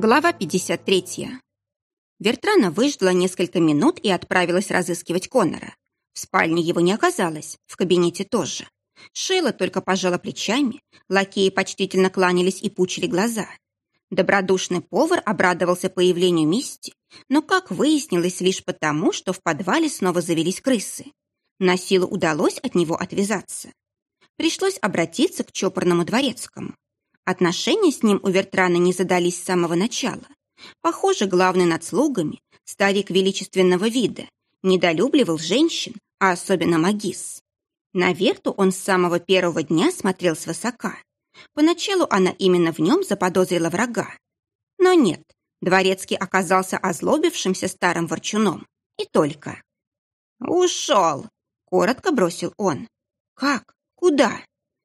Глава 53. Вертрана выждала несколько минут и отправилась разыскивать Коннора. В спальне его не оказалось, в кабинете тоже. Шейла только пожала плечами, лакеи почтительно кланялись и пучили глаза. Добродушный повар обрадовался появлению Мисти, но, как выяснилось, лишь потому, что в подвале снова завелись крысы. На силу удалось от него отвязаться. Пришлось обратиться к чопорному дворецкому. Отношения с ним у Вертрана не задались с самого начала. Похоже, главный над слугами, старик величественного вида, недолюбливал женщин, а особенно магис. На Верту он с самого первого дня смотрел свысока. Поначалу она именно в нем заподозрила врага. Но нет, дворецкий оказался озлобившимся старым ворчуном. И только. «Ушел!» — коротко бросил он. «Как? Куда?»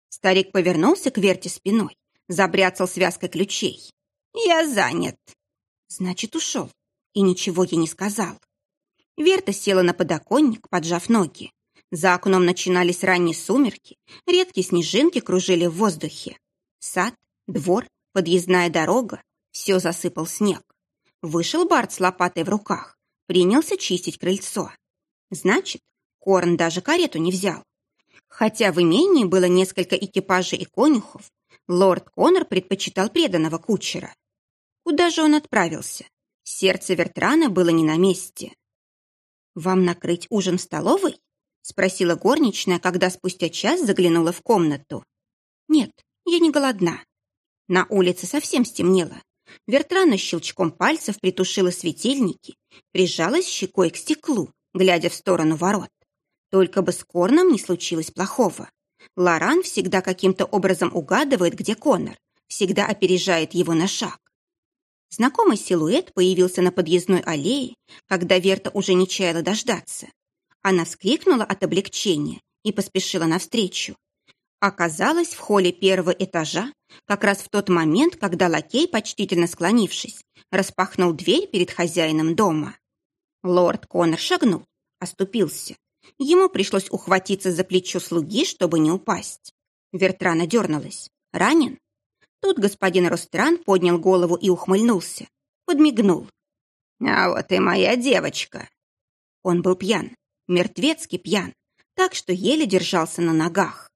Старик повернулся к Верте спиной забряцал связкой ключей. «Я занят». Значит, ушел. И ничего ей не сказал. Верта села на подоконник, поджав ноги. За окном начинались ранние сумерки, редкие снежинки кружили в воздухе. Сад, двор, подъездная дорога — все засыпал снег. Вышел Барт с лопатой в руках, принялся чистить крыльцо. Значит, Корн даже карету не взял. Хотя в имении было несколько экипажей и конюхов, лорд Конор предпочитал преданного кучера. Куда же он отправился? Сердце Вертрана было не на месте. «Вам накрыть ужин в столовой?» — спросила горничная, когда спустя час заглянула в комнату. «Нет, я не голодна». На улице совсем стемнело. Вертрана щелчком пальцев притушила светильники, прижалась щекой к стеклу, глядя в сторону ворот. Только бы с Корном не случилось плохого. Лоран всегда каким-то образом угадывает, где Коннор, всегда опережает его на шаг. Знакомый силуэт появился на подъездной аллее, когда Верта уже не чаяла дождаться. Она вскрикнула от облегчения и поспешила навстречу. Оказалась в холле первого этажа, как раз в тот момент, когда лакей, почтительно склонившись, распахнул дверь перед хозяином дома. Лорд Коннор шагнул, оступился. Ему пришлось ухватиться за плечо слуги, чтобы не упасть. Вертрана дернулась. «Ранен?» Тут господин Ростран поднял голову и ухмыльнулся. Подмигнул. «А вот и моя девочка!» Он был пьян, мертвецкий пьян, так что еле держался на ногах.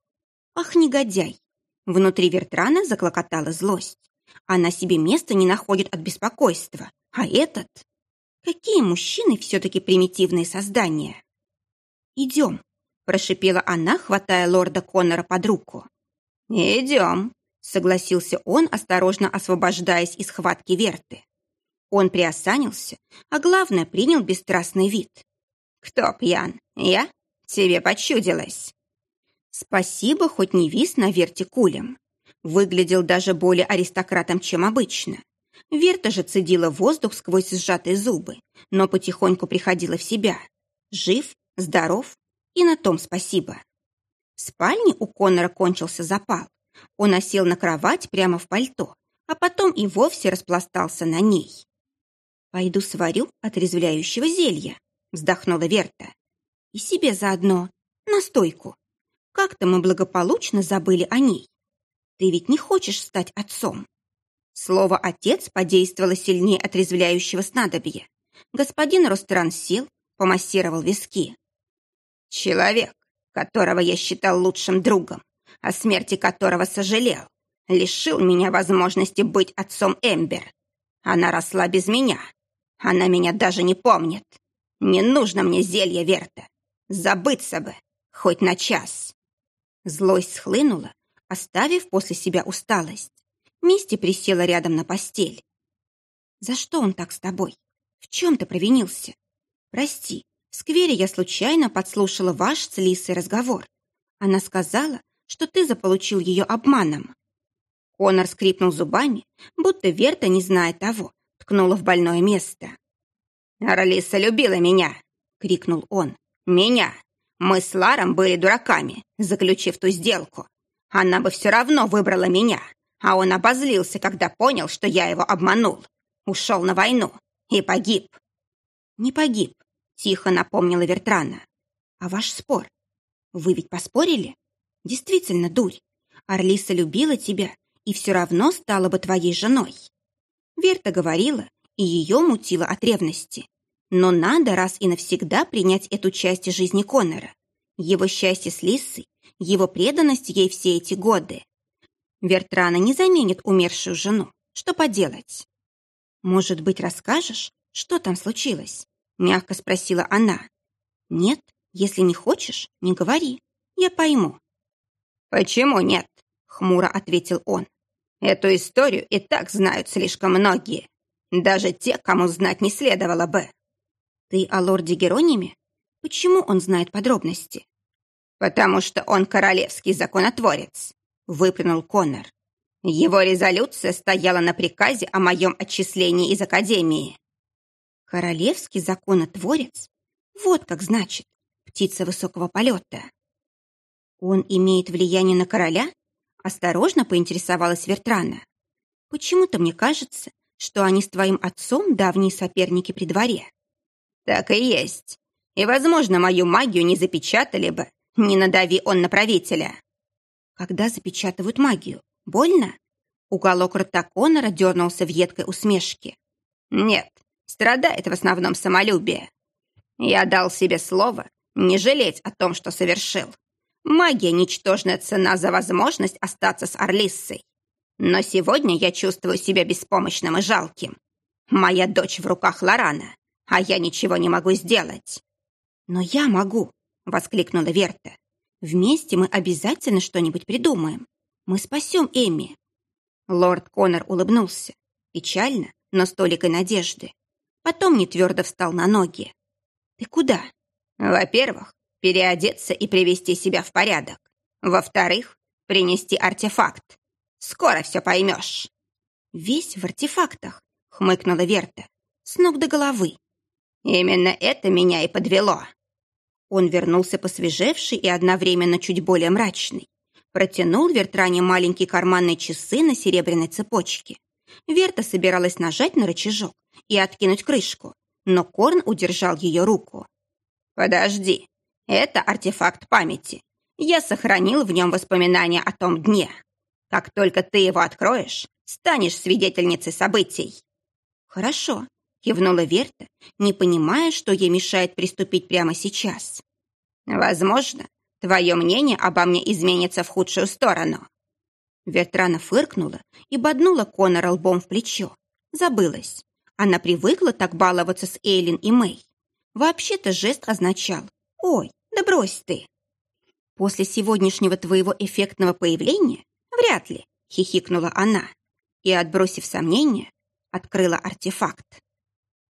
«Ах, негодяй!» Внутри Вертрана заклокотала злость. Она себе места не находит от беспокойства. А этот... Какие мужчины все-таки примитивные создания! «Идем», – прошипела она, хватая лорда Коннора под руку. «Идем», – согласился он, осторожно освобождаясь из хватки Верты. Он приосанился, а главное, принял бесстрастный вид. «Кто пьян? Я? Тебе почудилось». Спасибо, хоть не вис на Верте кулем. Выглядел даже более аристократом, чем обычно. Верта же цедила воздух сквозь сжатые зубы, но потихоньку приходила в себя. Жив, здоров, и на том спасибо. В спальне у Коннора кончился запал. Он осел на кровать прямо в пальто, а потом и вовсе распластался на ней. «Пойду сварю отрезвляющего зелья», — вздохнула Верта. «И себе заодно настойку. Как-то мы благополучно забыли о ней. Ты ведь не хочешь стать отцом?» Слово «отец» подействовало сильнее отрезвляющего снадобья. Господин Ростран сел, помассировал виски. Человек, которого я считал лучшим другом, о смерти которого сожалел, лишил меня возможности быть отцом Эмбер. Она росла без меня. Она меня даже не помнит. Не нужно мне зелье Верта. Забыться бы, хоть на час. Злость схлынула, оставив после себя усталость. Мисти присела рядом на постель. «За что он так с тобой? В чем ты провинился? Прости, в сквере я случайно подслушала ваш с Лисой разговор. Она сказала, что ты заполучил ее обманом. Конор скрипнул зубами, будто Верта, не зная того, ткнула в больное место. «Аралиса любила меня!» — крикнул он. «Меня! Мы с Ларом были дураками, заключив ту сделку. Она бы все равно выбрала меня, а он обозлился, когда понял, что я его обманул. Ушел на войну и погиб». «Не погиб. Тихо напомнила Вертрана. А ваш спор? Вы ведь поспорили? Действительно, дурь. Орлиса любила тебя и все равно стала бы твоей женой. Верта говорила, и ее мутило от ревности. Но надо раз и навсегда принять эту часть жизни Коннора. Его счастье с Лиссой, его преданность ей все эти годы. Вертрана не заменит умершую жену. Что поделать? «Может быть, расскажешь, что там случилось?» Мягко спросила она. «Нет, если не хочешь, не говори. Я пойму». «Почему нет?» Хмуро ответил он. «Эту историю и так знают слишком многие. Даже те, кому знать не следовало бы». «Ты о лорде Герониме? Почему он знает подробности?» «Потому что он королевский законотворец», — выплюнул Коннор. «Его резолюция стояла на приказе о моем отчислении из Академии». «Королевский законотворец? Вот как значит, птица высокого полета». «Он имеет влияние на короля?» Осторожно поинтересовалась Вертрана. «Почему-то мне кажется, что они с твоим отцом давние соперники при дворе». «Так и есть. И, возможно, мою магию не запечатали бы, не надави он на правителя». «Когда запечатывают магию, больно?» Уголок рта Конора дернулся в едкой усмешке. «Нет, страдает в основном самолюбие. Я дал себе слово не жалеть о том, что совершил. Магия — ничтожная цена за возможность остаться с Орлиссой. Но сегодня я чувствую себя беспомощным и жалким. Моя дочь в руках Лорана, а я ничего не могу сделать. «Но я могу!» — воскликнула Верта. «Вместе мы обязательно что-нибудь придумаем. Мы спасем Эми». Лорд Коннор улыбнулся. Печально, но с толикой надежды. Потом нетвердо встал на ноги. «Ты куда?» «Во-первых, переодеться и привести себя в порядок. Во-вторых, принести артефакт. Скоро все поймешь». «Весь в артефактах», — хмыкнула Верта, с ног до головы. «Именно это меня и подвело». Он вернулся посвежевший и одновременно чуть более мрачный. Протянул Вертране маленькие карманные часы на серебряной цепочке. Верта собиралась нажать на рычажок и откинуть крышку, но Корн удержал ее руку. «Подожди, это артефакт памяти. Я сохранил в нем воспоминания о том дне. Как только ты его откроешь, станешь свидетельницей событий». «Хорошо», — кивнула Верта, не понимая, что ей мешает приступить прямо сейчас. «Возможно, твое мнение обо мне изменится в худшую сторону». Вертрана фыркнула и боднула Конора лбом в плечо. Забылась. Она привыкла так баловаться с Эйлин и Мэй. Вообще-то жест означал «Ой, да брось ты!» «После сегодняшнего твоего эффектного появления? Вряд ли!» — хихикнула она и, отбросив сомнения, открыла артефакт.